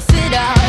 tough it out.